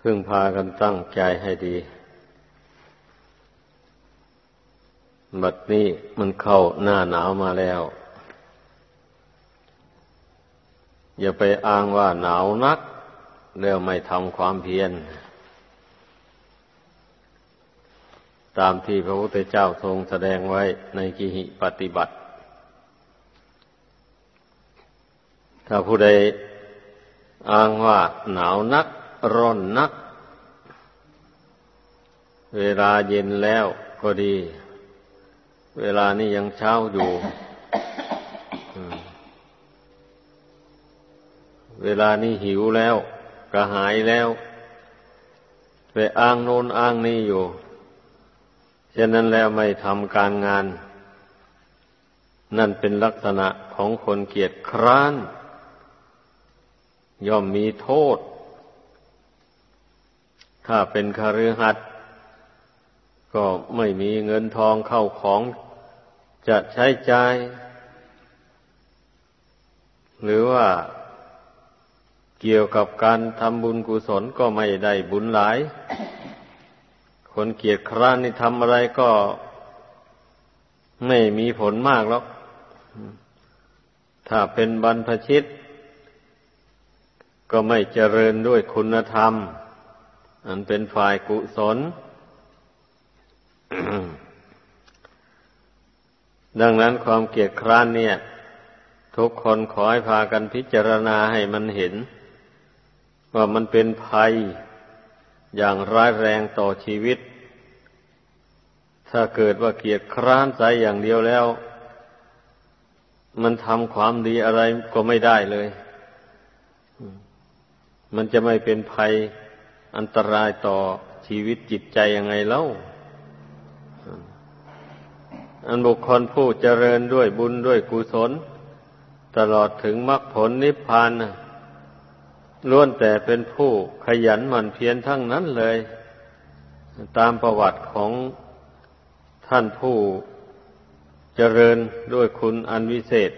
พึ่งพากันตั้งใจให้ดี บัดนี้มันเข้าหน้าหนาวมาแล้ว อย่าไปอ้างว่าหนาวนัก แล้วไม่ทำความเพียร ตามที่พระพุทธเจ้าทรงแสดงไว้ในกิหิปฏิบัติ ถ้าผู้ใดอ้างว่าหนาวนัก ร้อนนัก เวลาเย็นแล้วก็ดี เวลานี้ยังเช้าอยู่ เวลานี้หิวแล้วกระหายแล้ว ไปอ้างโน้นอ้างนี่อยู่ฉะนั้นแล้วไม่ทำการงาน นั่นเป็นลักษณะของคนเกียจคร้าน ย่อมมีโทษ ถ้าเป็นคฤหัสถ์ก็ไม่มีเงินทองเข้าของ จะใช้ใจ่าย หรือว่าเกี่ยวกับการทำบุญกุศลก็ไม่ได้บุญหลาย คนเกียจคร้านนี่ทำอะไรก็ไม่มีผลมากหรอก ถ้าเป็นบรรพชิต ก็ไม่เจริญด้วยคุณธรรม อันเป็นฝ่ายกุศล ดังนั้นความเกียดคร้านเนี่ย ทุกคนขอให้พากันพิจารณาให้มันเห็น ว่ามันเป็นภัยอย่างร้ายแรงต่อชีวิต ถ้าเกิดว่าเกียดคร้านใจอย่างเดียวแล้ว มันทำความดีอะไรก็ไม่ได้เลย มันจะไม่เป็นภัย อันตรายต่อชีวิตจิตใจยังไงเล่า อันบุคคลผู้เจริญด้วยบุญด้วยกุศล ตลอดถึงมรรคผลนิพพานล้วนแต่เป็นผู้ขยันหมั่นเพียรทั้งนั้นเลย ตามประวัติของท่านผู้เจริญด้วยคุณอันวิเศษ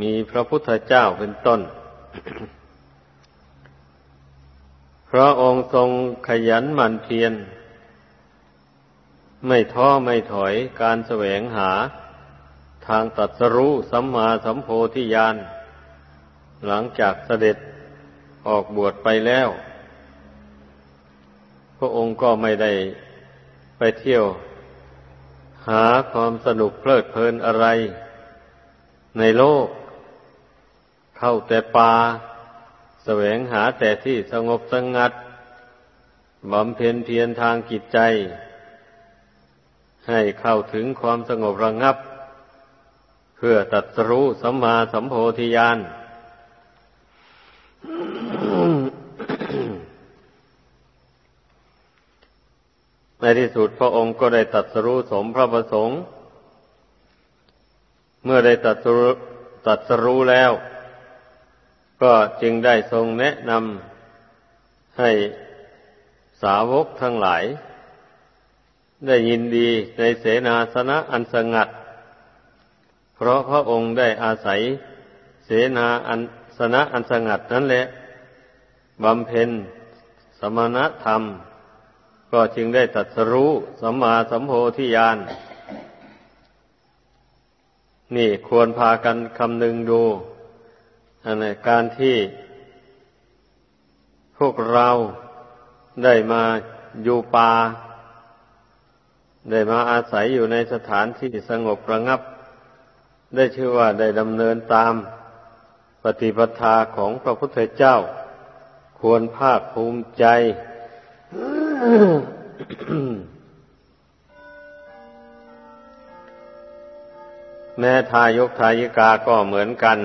มีพระพุทธเจ้าเป็นต้น พระองค์ทรงขยันหมั่นเพียรไม่ท้อไม่ถอยการแสวงหา ทางตัดสรู้สัมมาสัมโพธิญาณหลังจากเสด็จออกบวชไปแล้ว พระองค์ก็ไม่ได้ไปเที่ยว หาความสนุกเพลิดเพลินอะไร ในโลก เข้าแต่ป่า แสวงหาแต่ที่สงบสงัดบำเพ็ญเพียรทางจิตใจ ให้เข้าถึงความสงบระงับ เพื่อตัดรู้สัมมาสัมโพธิญาณในที่สุดพระองค์ก็ได้ตัดสรู้สมพระประสงค์ เมื่อได้ตัดสรู้ตัดสรู้แล้ว ก็จึงได้ทรงแนะนำให้สาวกทั้งหลาย ได้ยินดีในเสนาสนะอันสงัด เพราะพระองค์ได้อาศัยเสนาอันสนะอันสงัดนั้นแหละบำเพ็ญสมณธรรม ก็จึงได้ตัดสรู้สัมมาสัมโพธิญาณ นี่ควรพากันคำนึงดู อันนี้การที่พวกเราได้มาอยู่ป่า ได้มาอาศัยอยู่ในสถานที่สงบระงับ ได้ชื่อว่าได้ดำเนินตามปฏิปทาของพระพุทธเจ้า ควรภาคภูมิใจ แม่ทายกทายิกาก็เหมือนกัน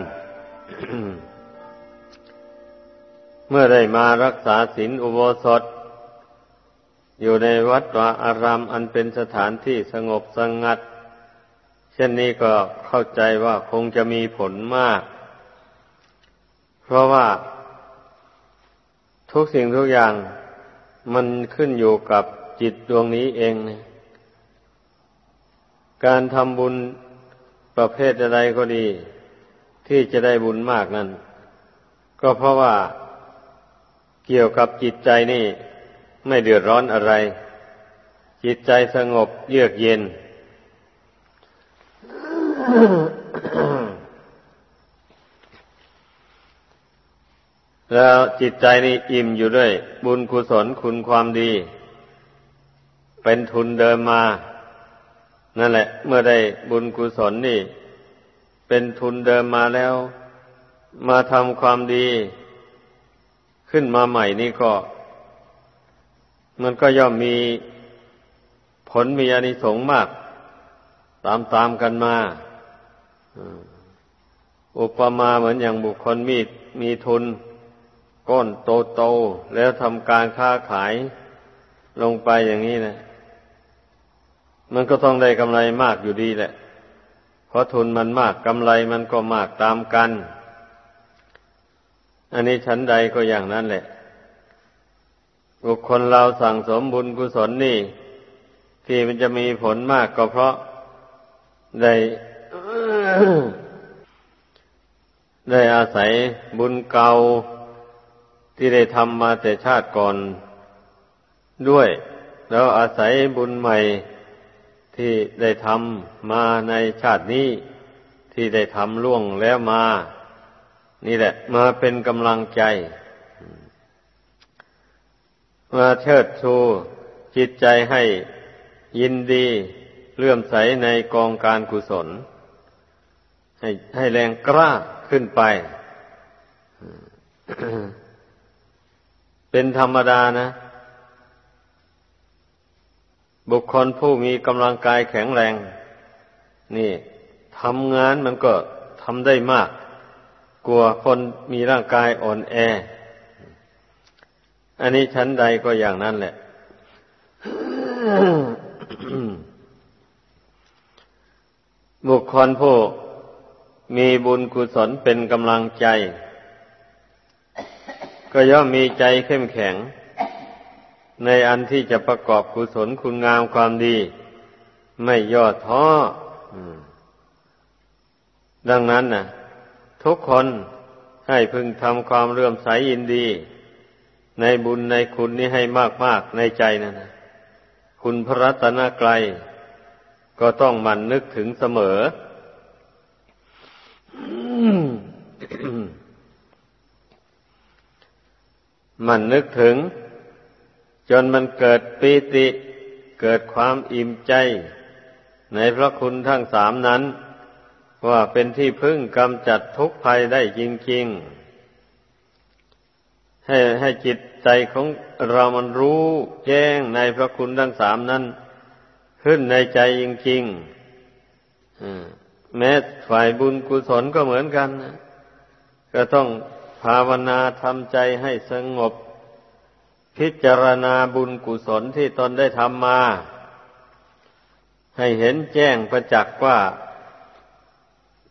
เมื่อได้มารักษาศีลอุโบสถ อยู่ในวัดวาอารามอันเป็นสถานที่สงบสงัด เช่นนี้ก็เข้าใจว่าคงจะมีผลมาก เพราะว่า ทุกสิ่งทุกอย่างมันขึ้นอยู่กับจิตดวงนี้เองการทำบุญประเภทใดก็ดี ที่จะได้บุญมากนั้น ก็เพราะว่าเกี่ยวกับจิตใจนี่ ไม่เดือดร้อนอะไร จิตใจสงบเยือกเย็น แล้วจิตใจนี่อิ่มอยู่ด้วย บุญกุศลคุณความดี เป็นทุนเดิมมา นั่นแหละ เมื่อได้บุญกุศลนี่ เป็นทุนเดิมมาแล้ว มาทำความดี ขึ้นมาใหม่นี่ก็ มันก็ย่อมมีผลมีอานิสงส์มาก ตามตามกันมาอุปมาเหมือนอย่างบุคคลมีมีทุน ก้นโตโตแล้วทำการค้าขายลงไปอย่างนี้นะ มันก็ต้องได้กำไรมากอยู่ดีแหละ เพราะทุนมันมากกำไรมันก็มากตามกัน อันนี้ชั้นใดก็อย่างนั้นแหละ บุคคลเราสั่งสมบุญกุศลนี่ ที่มันจะมีผลมากก็เพราะได้ได้อาศัยบุญเก่าที่ได้ทำมาแต่ชาติก่อนด้วย แล้วอาศัยบุญใหม่ ที่ได้ทำมาในชาตินี้ ที่ได้ทำล่วงแล้วมา นี่แหละ มาเป็นกำลังใจ มาเชิดชูจิตใจให้ยินดีเลื่อมใสในกองการกุศล ให้ให้แรงกล้าขึ้นไป เป็นธรรมดานะ บุคคลผู้มีกำลังกายแข็งแรง นี่ทำงานมันก็ทำได้มาก กลัวคนมีร่างกายอ่อนแอ อันนี้ชั้นใดก็อย่างนั้นแหละ บุคคลผู้มีบุญกุศลเป็นกำลังใจ ก็ย่อมมีใจเข้มแข็ง ในอันที่จะประกอบกุศลคุณงามความดี ไม่ย่อท้อดังนั้นนะทุกคนให้พึงทำความเรื่อมใสยินดี ในบุญในคุณนี้ให้มาก ๆ ในใจนะนะคุณพระรัตนกรัยก็ต้องมันนึกถึงเสมอ มันนึกถึง จนมันเกิดปีติ เกิดความอิ่มใจ ในพระคุณทั้งสามนั้น ว่าเป็นที่พึ่งกำจัดทุกภัยได้จริงๆ ให้ให้จิตใจของเรามันรู้แจ้งในพระคุณทั้งสามนั้น ขึ้นในใจจริงๆแม้ฝ่ายบุญกุศลก็เหมือนกันนะก็ต้องภาวนาทำใจให้สงบ พิจารณาบุญกุศลที่ตนได้ทำมา ให้เห็นแจ้งประจักษ์ว่า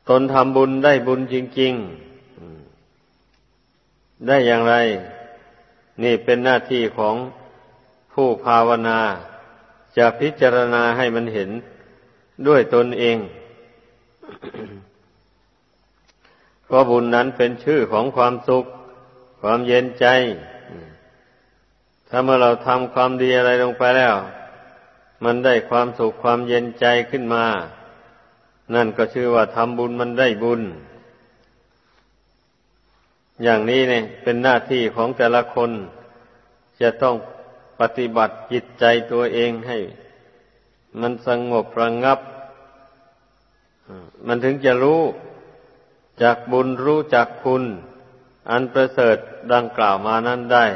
ตนทำบุญได้บุญจริง ๆ ได้อย่างไร นี่เป็นหน้าที่ของผู้ภาวนา จะพิจารณาให้มันเห็นด้วยตนเองเพราะบุญนั้นเป็นชื่อของความสุข ความเย็นใจ ถ้าเมื่อเราทำความดีอะไรลงไปแล้ว มันได้ความสุขความเย็นใจขึ้นมา นั่นก็ชื่อว่าทำบุญมันได้บุญ อย่างนี้เนี่ยเป็นหน้าที่ของแต่ละคน จะต้องปฏิบัติจิตใจตัวเองให้ มันสงบระงับ มันถึงจะรู้จากบุญรู้จักคุณ อันประเสริฐดังกล่าวมานั้นได้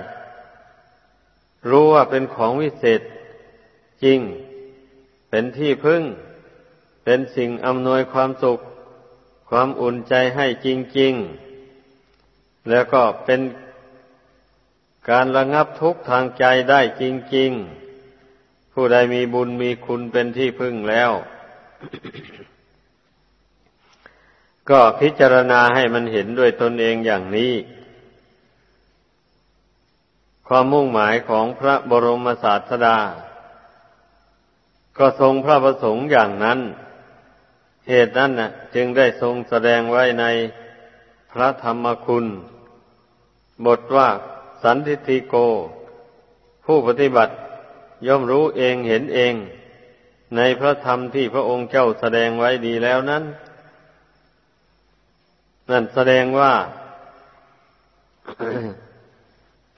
รู้ว่าเป็นของวิเศษจริง เป็นที่พึ่ง เป็นสิ่งอำนวยความสุข ความอุ่นใจให้จริง ๆ แล้วก็เป็นการระงับทุกข์ทางใจได้จริง ๆ ผู้ใดมีบุญมีคุณเป็นที่พึ่งแล้ว ก็พิจารณาให้มันเห็นด้วยตนเองอย่างนี้ ความมุ่งหมายของพระบรมศาสดา ก็ทรงพระประสงค์อย่างนั้น เหตุนั้นนะจึงได้ทรงแสดงไว้ในพระธรรมคุณ บทว่าสันทิติโก ผู้ปฏิบัติย่อมรู้เองเห็นเอง ในพระธรรมที่พระองค์เจ้าแสดงไว้ดีแล้วนั้น นั่นแสดงว่า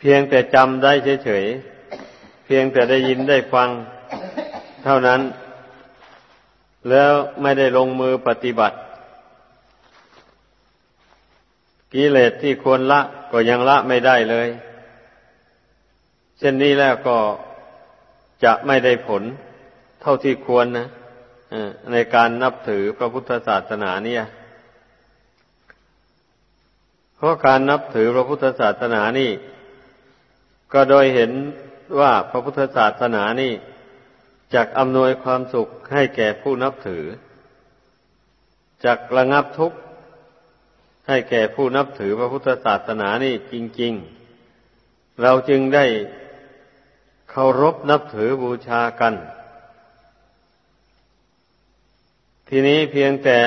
เพียงแต่จำได้เฉยๆ เพียงแต่ได้ยินได้ฟัง เท่านั้น แล้วไม่ได้ลงมือปฏิบัติ กิเลสที่ควรละก็ยังละไม่ได้เลย เช่นนี้แล้วก็จะไม่ได้ผลเท่าที่ควรนะในการนับถือพระพุทธศาสนาเนี่ย เพราะการนับถือพระพุทธศาสนานี่ ก็โดยเห็นว่าพระพุทธศาสนานี่จักอำนวยความสุขให้แก่ผู้นับถือจักระงับทุกข์ให้แก่ผู้นับถือพระพุทธศาสนานี่จริง ๆ เราจึงได้เคารพนับถือบูชากัน ทีนี้เพียงแต่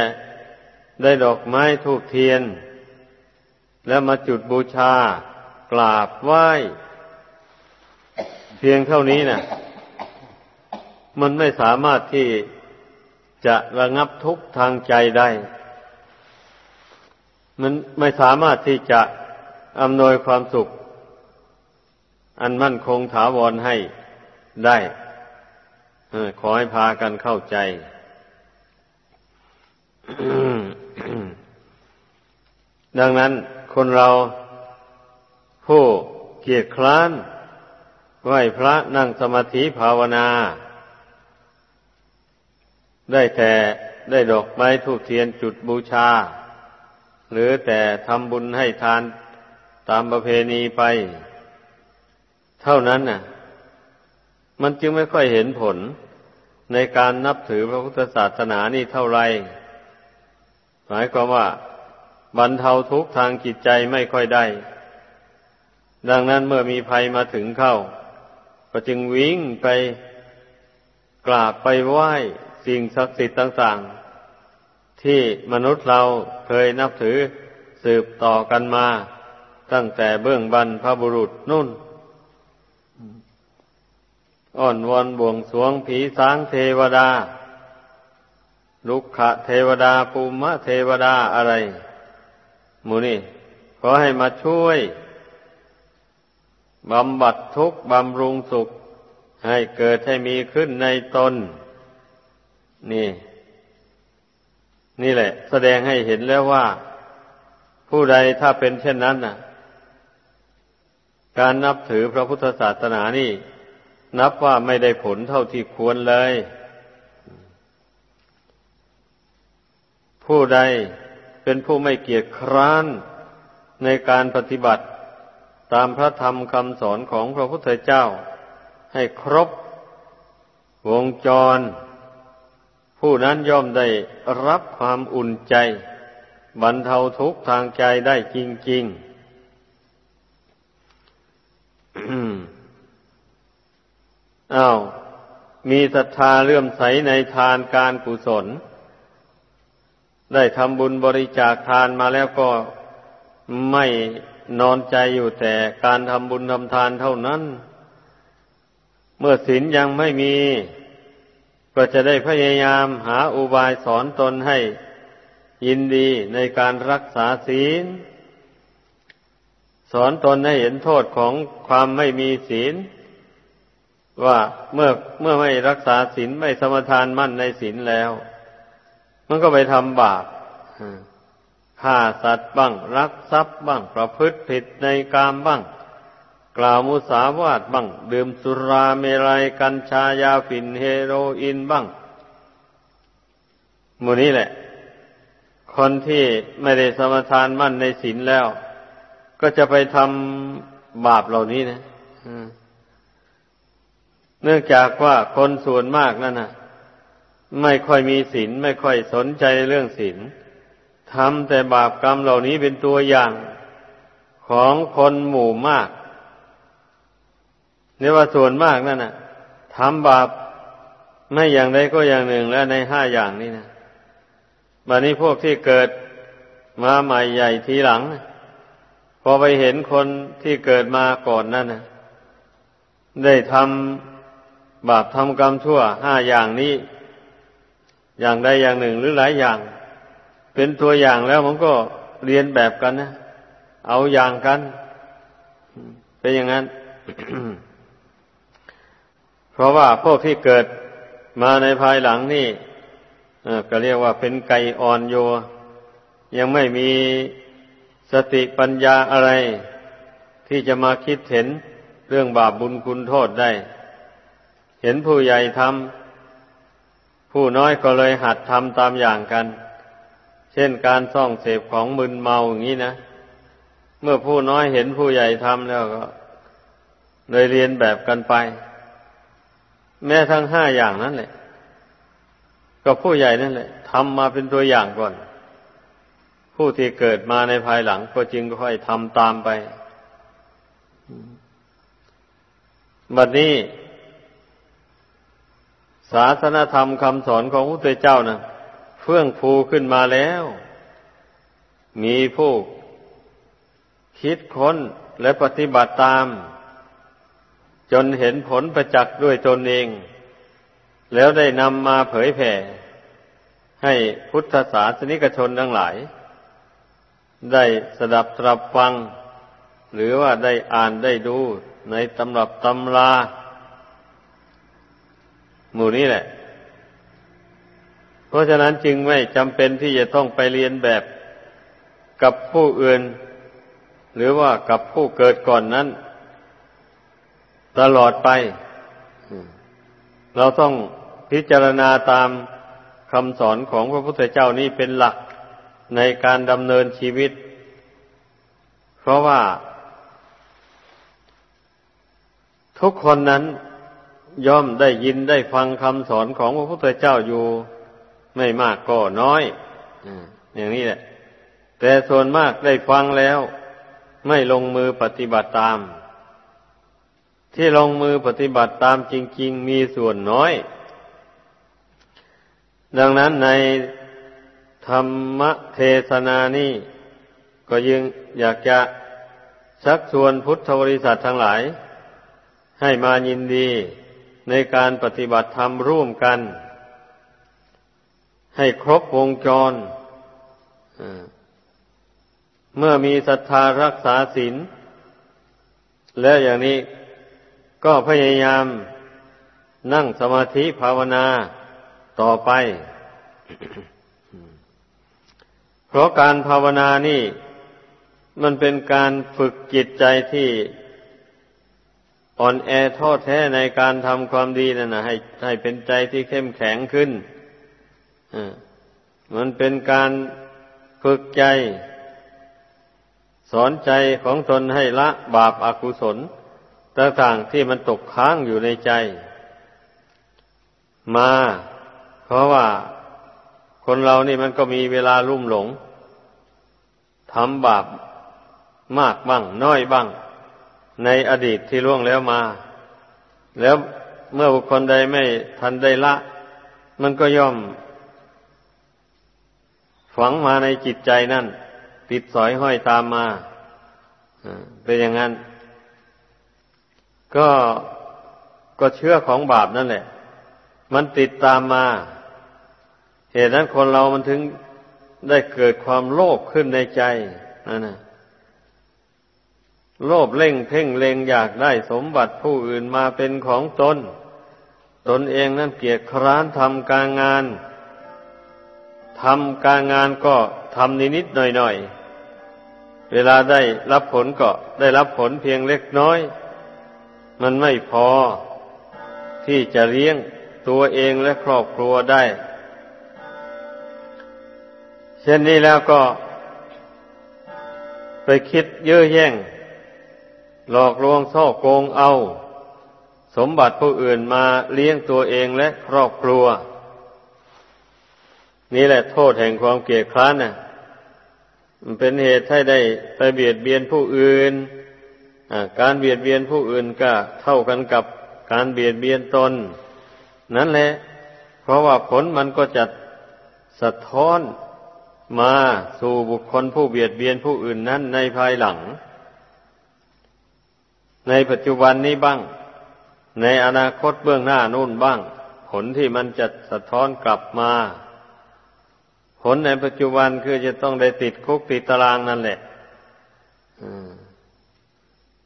ได้ดอกไม้ทูกเทียน แล้วมาจุดบูชากราบไหว้ เพียงเท่านี้นะ่ะ มันไม่สามารถที่จะระงับทุกข์ทางใจได้ มันไม่สามารถที่จะอำนวยความสุข อันมั่นคงถาวรให้ได้ขอให้พากันเข้าใจ ดังนั้นคนเราผู้เกียรคร้าน ไหวพระนั่งสมาธิภาวนา ได้แต่ได้ดอกไม้ทูกเทียนจุดบูชา หรือแต่ทำบุญให้ทานตามประเพณีไป เท่านั้นน่ะ มันจึงไม่ค่อยเห็นผลในการนับถือพระพุทธศาสนานี่เท่าไร หมายความว่าบรรเทาทุกข์ทางจิตใจไม่ค่อยได้ ดังนั้นเมื่อมีภัยมาถึงเข้า ก็จึงวิ่งไปกราบไปไหว้สิ่งศักดิ์สิทธิ์ต่างๆ ที่มนุษย์เราเคยนับถือสืบต่อกันมา ตั้งแต่เบื้องบรรพบุรุษนุ่น อ่อนวอนบวงสวงผีสางเทวดา ลุกขะเทวดาภูมะเทวดาอะไร มูนี่ขอให้มาช่วย บำบัดทุกข์บำรุงสุข ให้เกิดให้มีขึ้นในตน นี่ นี่แหละ แสดงให้เห็นแล้วว่า ผู้ใดถ้าเป็นเช่นนั้นน่ะ การนับถือพระพุทธศาสนานี่ นับว่าไม่ได้ผลเท่าที่ควรเลย ผู้ใดเป็นผู้ไม่เกียจคร้านในการปฏิบัติ ตามพระธรรมคำสอนของพระพุทธเจ้า ให้ครบวงจร ผู้นั้นย่อมได้รับความอุ่นใจบรรเทาทุกข์ทางใจได้จริง ๆ อ้าว มีศรัทธาเลื่อมใสในทานการกุศล ได้ทำบุญบริจาคทานมาแล้วก็ไม่ นอนใจอยู่แต่การทำบุญทำทานเท่านั้น เมื่อศีลยังไม่มี ก็จะได้พยายามหาอุบายสอนตนให้ ยินดีในการรักษาศีล สอนตนให้เห็นโทษของความไม่มีศีล ว่าเมื่อเมื่อไม่รักษาศีลไม่สมทานมั่นในศีลแล้ว มันก็ไปทำบาป ฆ่าสัตว์บ้าง รักทรัพย์บ้าง ประพฤติผิดในกามบ้าง กล่าวมุสาวาทบ้าง ดื่มสุราเมรัยกัญชายาฝิ่นเฮโรอีนบ้างมูนี้แหละ คนที่ไม่ได้สมทานมั่นในศีลแล้ว ก็จะไปทำบาปเหล่านี้นะเนื่องจากว่าคนส่วนมากนั่นนะไม่ค่อยมีศีลไม่ค่อยสนใจเรื่องศีล ทำแต่บาปกรรมเหล่านี้เป็นตัวอย่างของคนหมู่มากเนว่าส่วนมากนั่นน่ะทำบาปไม่อย่างใดก็อย่างหนึ่งแล้วในห้าอย่างนี้นะบัดนี้พวกที่เกิดมาใหม่ใหญ่ทีหลังพพอไปเห็นคนที่เกิดมาก่อนนั่นนะได้ทำบาปทำกรรมชั่วห้าอย่างนี้ อย่างใดอย่างหนึ่งหรือหลายอย่าง เป็นตัวอย่างแล้วมันก็เรียนแบบกันนะ เอาอย่างกัน เป็นอย่างนั้น เพราะว่าพวกที่เกิดมาในภายหลังนี่ก็เรียกว่าเป็นไก่อ่อนโย ยังไม่มีสติปัญญาอะไร ที่จะมาคิดเห็นเรื่องบาปบุญคุณโทษได้ เห็นผู้ใหญ่ทำผู้น้อยก็เลยหัดทำตามอย่างกัน เช่นการซ่องเสพของมึนเมาอย่างนี้นะ เมื่อผู้น้อยเห็นผู้ใหญ่ทำแล้วก็เลยเรียนแบบกันไป แม้ทั้งห้าอย่างนั้นแหละก็ผู้ใหญ่นั่นแหละทำมาเป็นตัวอย่างก่อน ผู้ที่เกิดมาในภายหลัง ก็จึงค่อยทำตามไปบัดนี้ ศาสนธรรมคำสอนของพระพุทธเจ้านะ เฟื่องฟูขึ้นมาแล้ว มีผู้คิดค้นและปฏิบัติตาม จนเห็นผลประจักษ์ด้วยตนเอง แล้วได้นำมาเผยแผ่ ให้พุทธศาสนิกชนทั้งหลาย ได้สดับตรับฟัง หรือว่าได้อ่านได้ดูในตำรับตำรา หมู่นี้แหละ เพราะฉะนั้นจึงไม่จำเป็นที่จะต้องไปเรียนแบบกับผู้อื่น หรือว่ากับผู้เกิดก่อนนั้น ตลอดไป เราต้องพิจารณาตามคำสอนของพระพุทธเจ้านี้เป็นหลักในการดำเนินชีวิต เพราะว่า ทุกคนนั้นย่อมได้ยินได้ฟังคำสอนของพระพุทธเจ้าอยู่ ไม่มากก็น้อยอย่างนี้แหละ แต่ส่วนมากได้ฟังแล้ว ไม่ลงมือปฏิบัติตาม ที่ลงมือปฏิบัติตามจริง ๆ มีส่วนน้อย ดังนั้นในธรรมเทศนานี้ก็ยังอยากจะชักชวนพุทธบริษัททั้งหลาย ให้มายินดีในการปฏิบัติธรรมร่วมกัน ให้ครบวงจร เมื่อมีศรัทธารักษาศีลและอย่างนี้ก็พยายามนั่งสมาธิภาวนาต่อไป เพราะการภาวนานี่ มันเป็นการฝึกจิตใจที่อ่อนแอท้อแท้ในการทำความดีนั่นนะให้ให้เป็นใจที่เข้มแข็งขึ้น มันเป็นการฝึกใจ สอนใจของตนให้ละบาปอากุศลต่างๆที่มันตกค้างอยู่ในใจ มา เพราะว่าคนเรานี่มันก็มีเวลาลุ่มหลงทำบาปมากบ้าง น้อยบ้าง ในอดีตที่ล่วงแล้วมา แล้วเมื่อบุคคลใดไม่ทันได้ละ มันก็ย่อม ฝังมาในจิตใจนั่น ติดสอยห้อยตามมาเป็นอย่างนั้น ก็ก็เชื่อของบาปนั่นแหละ มันติดตามมา เหตุนั้นคนเรามันถึงได้เกิดความโลภขึ้นในใจนั่นนะโลภเล่งเพ่งเลงอยากได้สมบัติผู้อื่นมาเป็นของตน ตนเองนั้นเกียจคร้านทำการงาน ทำการงานก็ทำนิดๆหน่อยๆ เวลาได้รับผลก็ได้รับผลเพียงเล็กน้อย มันไม่พอที่จะเลี้ยงตัวเองและครอบครัวได้ เช่นนี้แล้วก็ ไปคิดเย่อแย่ง หลอกลวงซ่อโกงเอา สมบัติผู้อื่นมาเลี้ยงตัวเองและครอบครัว นี่แหละโทษแห่งความเกลียดคร้านน่ะ มันเป็นเหตุให้ได้ไปเบียดเบียนผู้อื่นการเบียดเบียนผู้อื่นก็เท่ากันกับการเบียดเบียนตน นั่นแหละ เพราะว่าผลมันก็จะสะท้อนมาสู่บุคคลผู้เบียดเบียนผู้อื่นนั้นในภายหลัง ในปัจจุบันนี้บ้าง ในอนาคตเบื้องหน้านู่นบ้าง ผลที่มันจะสะท้อนกลับมา ผลในปัจจุบันคือจะต้องได้ติดคุกติดตารางนั่นแหละ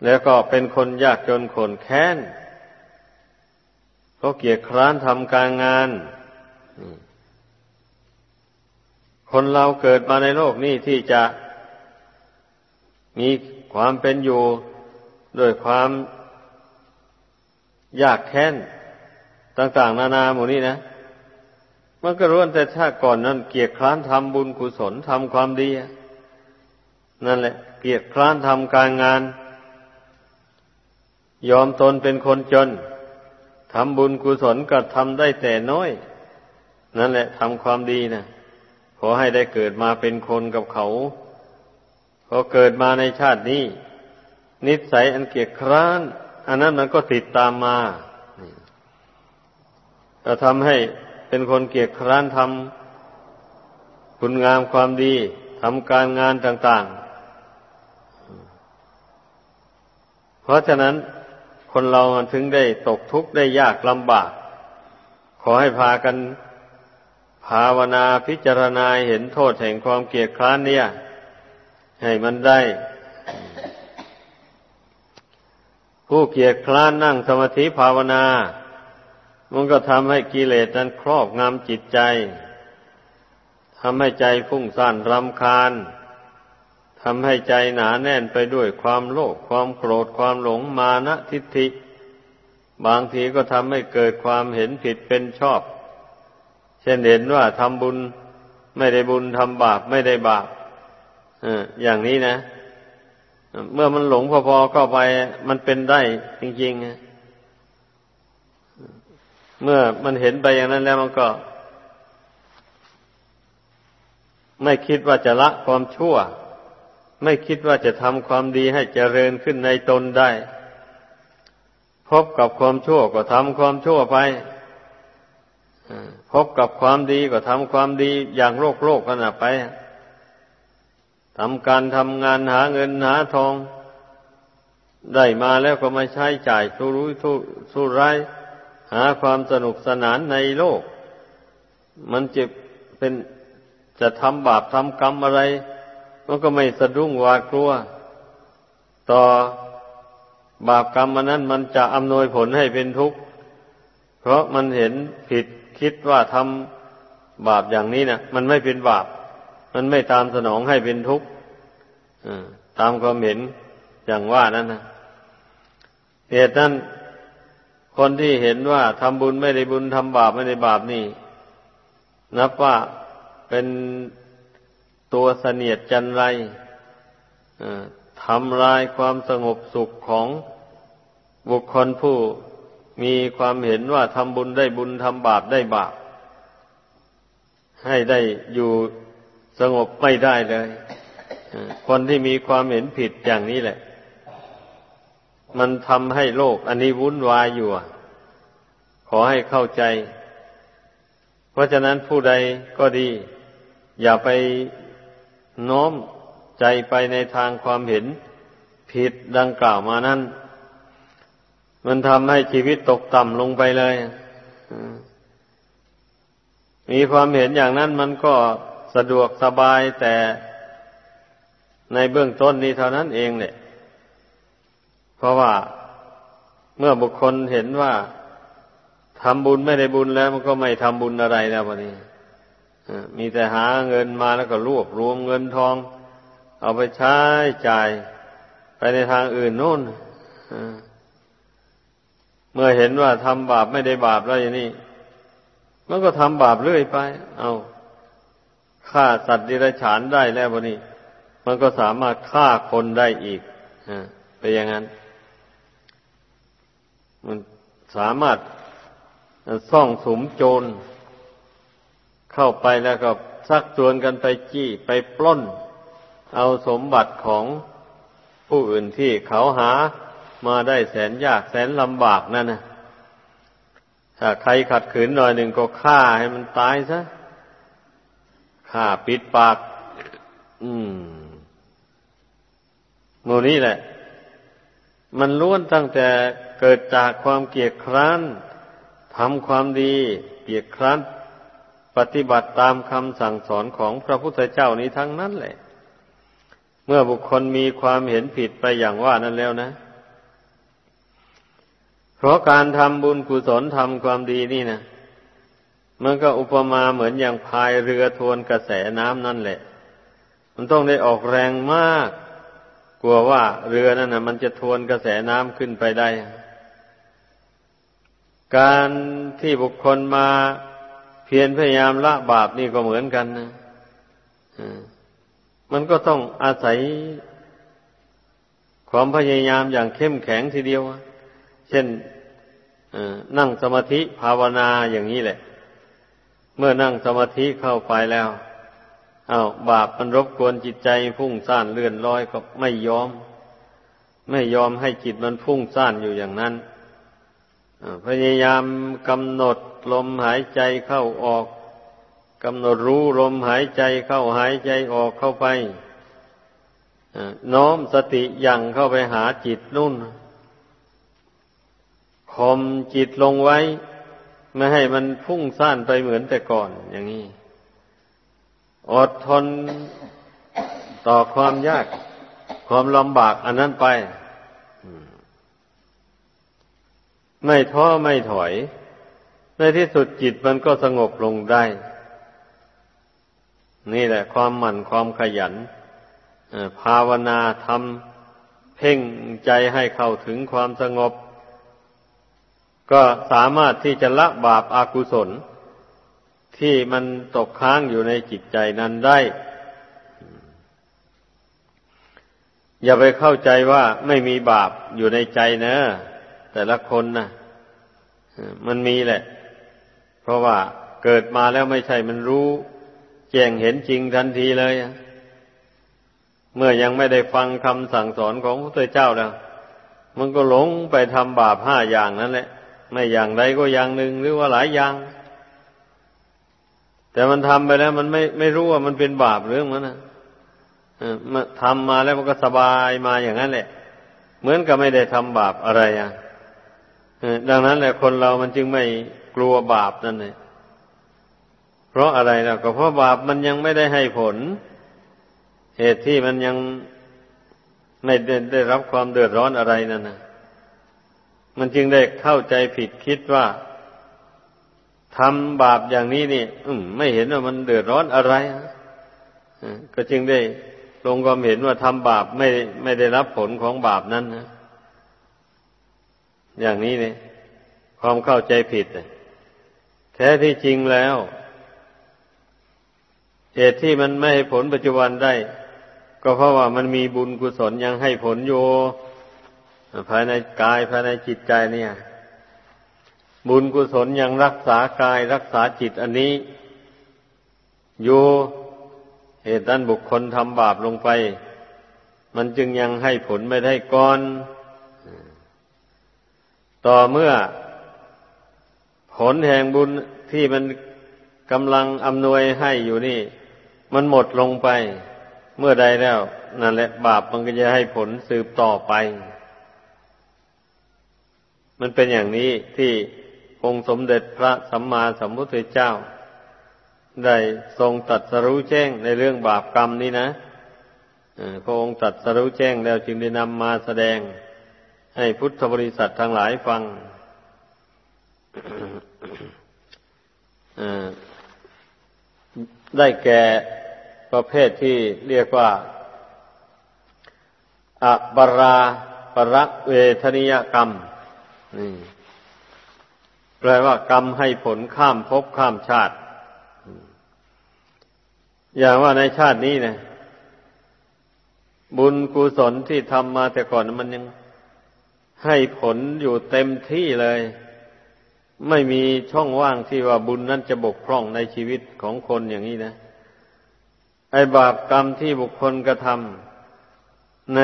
แล้วก็เป็นคนยากจนขนแค้นก็เกียจคร้านทำการงาน คนเราเกิดมาในโลกนี้ที่จะมีความเป็นอยู่ด้วยความยากแค้นต่าง ๆ นานาหมู่นี้นะ มันก็รู้แต่ชาติก่อนนั้น เกียรคร้านทำบุญกุศลทำความดีนั่นแหละ เกียรคร้านทำการงาน ยอมตนเป็นคนจนทำบุญกุศลก็ทำได้แต่น้อย นั่นแหละทำความดีนะขอให้ได้เกิดมาเป็นคนกับเขาพอเกิดมาในชาตินี้ นิสัยอันเกียจคร้าน อันนั้นมันก็ติดตามมาจะทำให้ เป็นคนเกียจคร้านทำคุณงามความดีทำการงานต่าง ๆ เพราะฉะนั้นคนเราถึงได้ตกทุกข์ได้ยากลำบาก ขอให้พากันภาวนาพิจารณาเห็นโทษแห่งความเกียจคร้านเนี่ย ให้มันได้ ผู้เกียจคร้านนั่งสมาธิภาวนา มันก็ทำให้กิเลสนั้นครอบงำจิตใจทำให้ใจฟุ้งซ่านรำคาญทำให้ใจหนาแน่นไปด้วยความโลภความโกรธความหลงมานะทิฏฐิ บางทีก็ทำให้เกิดความเห็นผิดเป็นชอบ เช่นเห็นว่าทำบุญไม่ได้บุญทำบาปไม่ได้บาปอย่างนี้นะ เมื่อมันหลงพอๆเข้าไปมันเป็นได้จริงๆ เมื่อมันเห็นไปอย่างนั้นแล้วมันก็ ไม่คิดว่าจะละความชั่ว ไม่คิดว่าจะทำความดีให้เจริญขึ้นในตนได้ พบกับความชั่วก็ทำความชั่วไปพบกับความดีก็ทำความดีอย่างโลกโลกกันไปทำการทำงานหาเงินหาทอง ได้มาแล้วก็มาใช้จ่ายสู้รู้สู้ร้าย หาความสนุกสนานในโลก มันจะเป็นจะทำบาปทำกรรมอะไร มันก็ไม่สะดุ้งหวาดกลัว ต่อบาปกรรมมันนั้นมันจะอำนวยผลให้เป็นทุกข์ เพราะมันเห็นผิดคิดว่าทำบาปอย่างนี้นะมันไม่เป็นบาป มันไม่ตามสนองให้เป็นทุกข์ตามความเห็นอย่างว่านั้นนะเหตุนั้น คนที่เห็นว่าทำบุญไม่ได้บุญทำบาปไม่ได้บาปนี่ นับว่าเป็นตัวเสนียดจันไรทำลายความสงบสุขของบุคคลผู้มีความเห็นว่าทำบุญได้บุญทำบาปได้บาป ให้ได้อยู่สงบไม่ได้เลยคนที่มีความเห็นผิดอย่างนี้แหละ มันทำให้โลก อันนี้วุ่นวายอยู่ ขอให้เข้าใจ เพราะฉะนั้นผู้ใดก็ดี อย่าไปโน้มใจไปในทางความเห็น ผิดดังกล่าวมานั้น มันทำให้ชีวิตตกต่ำลงไปเลยมีความเห็นอย่างนั้นมันก็สะดวกสบายแต่ในเบื้องต้นนี้เท่านั้นเองเนี่ย เพราะว่าเมื่อบุคคลเห็นว่าทำบุญไม่ได้บุญแล้ว มันก็ไม่ทำบุญอะไรแล้ววันนี้มีแต่หาเงินมาแล้วก็รวบรวมเงินทอง เอาไปใช้จ่ายไปในทางอื่นนู่นเมื่อเห็นว่าทำบาปไม่ได้บาปแล้วอย่างนี้ มันก็ทำบาปเรื่อยไป เอาฆ่าสัตว์ดิรัจฉานได้แล้ววันนี้ มันก็สามารถฆ่าคนได้อีกไปอย่างนั้น มันสามารถซ่องสมโจร เข้าไปแล้วก็ซักชวนกันไปจี้ไปปล้น เอาสมบัติของผู้อื่นที่เขาหามาได้แสนยากแสนลำบากนั่นนะถ้าใครขัดขืนหน่อยหนึ่งก็ฆ่าให้มันตายซะฆ่าปิดปาก อืมโมนี้แหละ มันล้วนตั้งแต่ เกิดจากความเกียดคร้านทำความดีเกียดคร้านปฏิบัติตามคำสั่งสอนของพระพุทธเจ้านี้ทั้งนั้นแหละ เมื่อบุคคลมีความเห็นผิดไปอย่างว่านั้นแล้วนะ เพราะการทำบุญกุศลทำความดีนี่นะมันก็อุปมาเหมือนอย่างพายเรือทวนกระแสน้ำนั่นแหละ มันต้องได้ออกแรงมาก กลัวว่าเรือนั่นนะมันจะทวนกระแสน้ำขึ้นไปได้ การที่บุคคลมาเพียรพยายามละบาปนี่ก็เหมือนกันนะมันก็ต้องอาศัยความพยายามอย่างเข้มแข็งทีเดียว เช่นนั่งสมาธิภาวนาอย่างนี้แหละ เมื่อนั่งสมาธิเข้าไปแล้วอาบาปมันรบกวนจิตใจพุ่งซ่านเลื่อนลอยก็ไม่ยอม ไม่ยอมให้จิตมันพุ่งซ่านอยู่อย่างนั้น พยายามกำหนดลมหายใจเข้าออกกำหนดรู้ลมหายใจเข้าหายใจออกเข้าไปน้อมสติยังเข้าไปหาจิตนุ่นคมจิตลงไว้ ไม่ให้มันพุ่งซ่านไปเหมือนแต่ก่อนอย่างนี้ อดทนต่อความยาก ความลำบากอันนั้นไป ไม่ท้อไม่ถอย ในที่สุดจิตมันก็สงบลงได้ นี่แหละ ความหมั่นความขยันภาวนาทำเพ่งใจให้เข้าถึงความสงบ ก็สามารถที่จะละบาปอากุศล ที่มันตกค้างอยู่ในจิตใจนั้นได้ อย่าไปเข้าใจว่าไม่มีบาปอยู่ในใจนะ แต่ละคนนะมันมีแหละ เพราะว่าเกิดมาแล้วไม่ใช่มันรู้ แจ้งเห็นจริงทันทีเลย เมื่อยังไม่ได้ฟังคำสั่งสอนของพระเจ้าแล้ว มันก็หลงไปทำบาปห้าอย่างนั่นแหละ ไม่อย่างใดก็อย่างหนึ่งหรือว่าหลายอย่าง แต่มันทำไปแล้ว มันไม่ไม่รู้ว่ามันเป็นบาปเรื่องมันนะทำมาแล้วมันก็สบายมาอย่างนั้นแหละ เหมือนกับไม่ได้ทำบาปอะไรอะ ดังนั้นแหละคนเรามันจึงไม่กลัวบาปนั่นเลยเพราะอะไรล่ะก็เพราะบาปมันยังไม่ได้ให้ผล เหตุที่มันยังไม่ได้ได้รับความเดือดร้อนอะไรนั่นนะมันจึงได้เข้าใจผิดคิดว่าทำบาปอย่างนี้นี่อืมไม่เห็นว่ามันเดือดร้อนอะไรก็จึงได้ลงความเห็นว่าทำบาปไม่ไม่ได้รับผลของบาปนั้นนะ อย่างนี้เนี่ยความเข้าใจผิดแท้ที่จริงแล้วเหตุที่มันไม่ให้ผลปัจจุบันได้ ก็เพราะว่ามันมีบุญกุศลยังให้ผลอยู่ภายในกายภายในจิตใจเนี่ย บุญกุศลยังรักษากายรักษาจิตอันนี้ อยู่เหตุนั้นบุคคลทำบาปลงไป มันจึงยังให้ผลไม่ได้ก่อน ต่อเมื่อผลแห่งบุญที่มันกำลังอำนวยให้อยู่นี่ มันหมดลงไป เมื่อใดแล้ว นั่นแหละบาปมันก็จะให้ผลสืบต่อไป มันเป็นอย่างนี้ที่องค์สมเด็จพระสัมมาสัมพุทธเจ้า ได้ทรงตัดสรู้แจ้งในเรื่องบาปกรรมนี้นะพระองค์ตัดสรู้แจ้งแล้วจึงได้นำมาแสดง ให้พุทธบริษัททั้งหลายฟังได้แก่ประเภทที่เรียกว่าอัปราปรักเวทนิยกรรมนี่แปลว่ากรรมให้ผลข้ามภพข้ามชาติ อย่างว่าในชาตินี้เนะบุญกุศลที่ทำมาแต่ก่อนมันยัง ให้ผลอยู่เต็มที่เลย ไม่มีช่องว่างที่ว่าบุญนั้นจะบกพร่องในชีวิตของคนอย่างนี้นะ ไอบาปกรรมที่บุคคลกระทำใน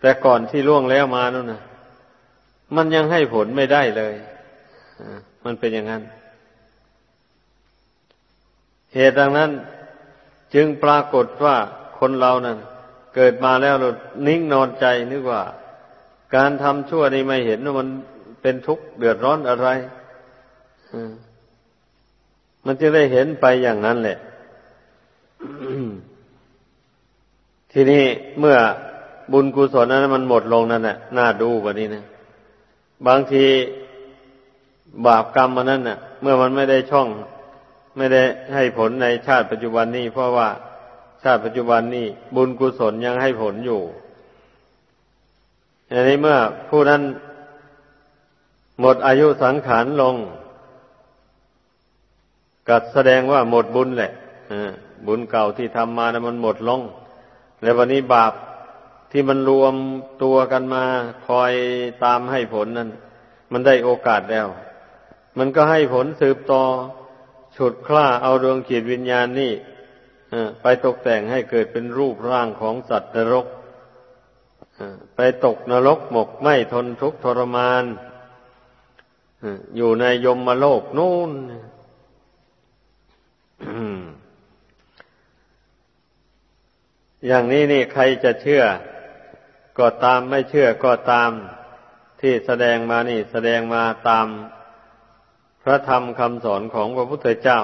แต่ก่อนที่ล่วงแล้วมานั่นนะมันยังให้ผลไม่ได้เลยมันเป็นอย่างนั้น เหตุดังนั้นจึงปรากฏว่าคนเรานั้น เกิดมาแล้วเรานิ่งนอนใจนึกว่า การทำชั่วนี่ไม่เห็นว่ามันเป็นทุกข์เดือดร้อนอะไรมันจะได้เห็นไปอย่างนั้นแหละ ทีนี้เมื่อบุญกุศลนั้นมันหมดลงนั่นแหละน่าดูกว่านี้นะบางทีบาปกรรมมันนั้นน่ะ เมื่อมันไม่ได้ช่อง ไม่ได้ให้ผลในชาติปัจจุบันนี้เพราะว่าาติปัจจุบันนี้บุญกุศลยังให้ผลอยู่อันนี้เมื่อผู้นั้นหมดอายุสังขารลงก็แสดงว่าหมดบุญแหละบุญเก่าที่ทำมานะมันหมดลง แล้ววันนี้บาปที่มันรวมตัวกันมาคอยตามให้ผลนั้น มันได้โอกาสแล้ว มันก็ให้ผลสืบต่อฉุดคล้าเอาดวงจิตวิญญาณนี่ ไปตกแต่งให้เกิดเป็นรูปร่างของสัตว์นรกไปตกนรกหมกไม่ทนทุกข์ทรมานอยู่ในยมมโลกนู่นอย่างนี้นี่ใครจะเชื่อ ก็ตามไม่เชื่อก็ตาม ที่แสดงมานี่ แสดงมาตาม พระธรรมคำสอนของพระพุทธเจ้า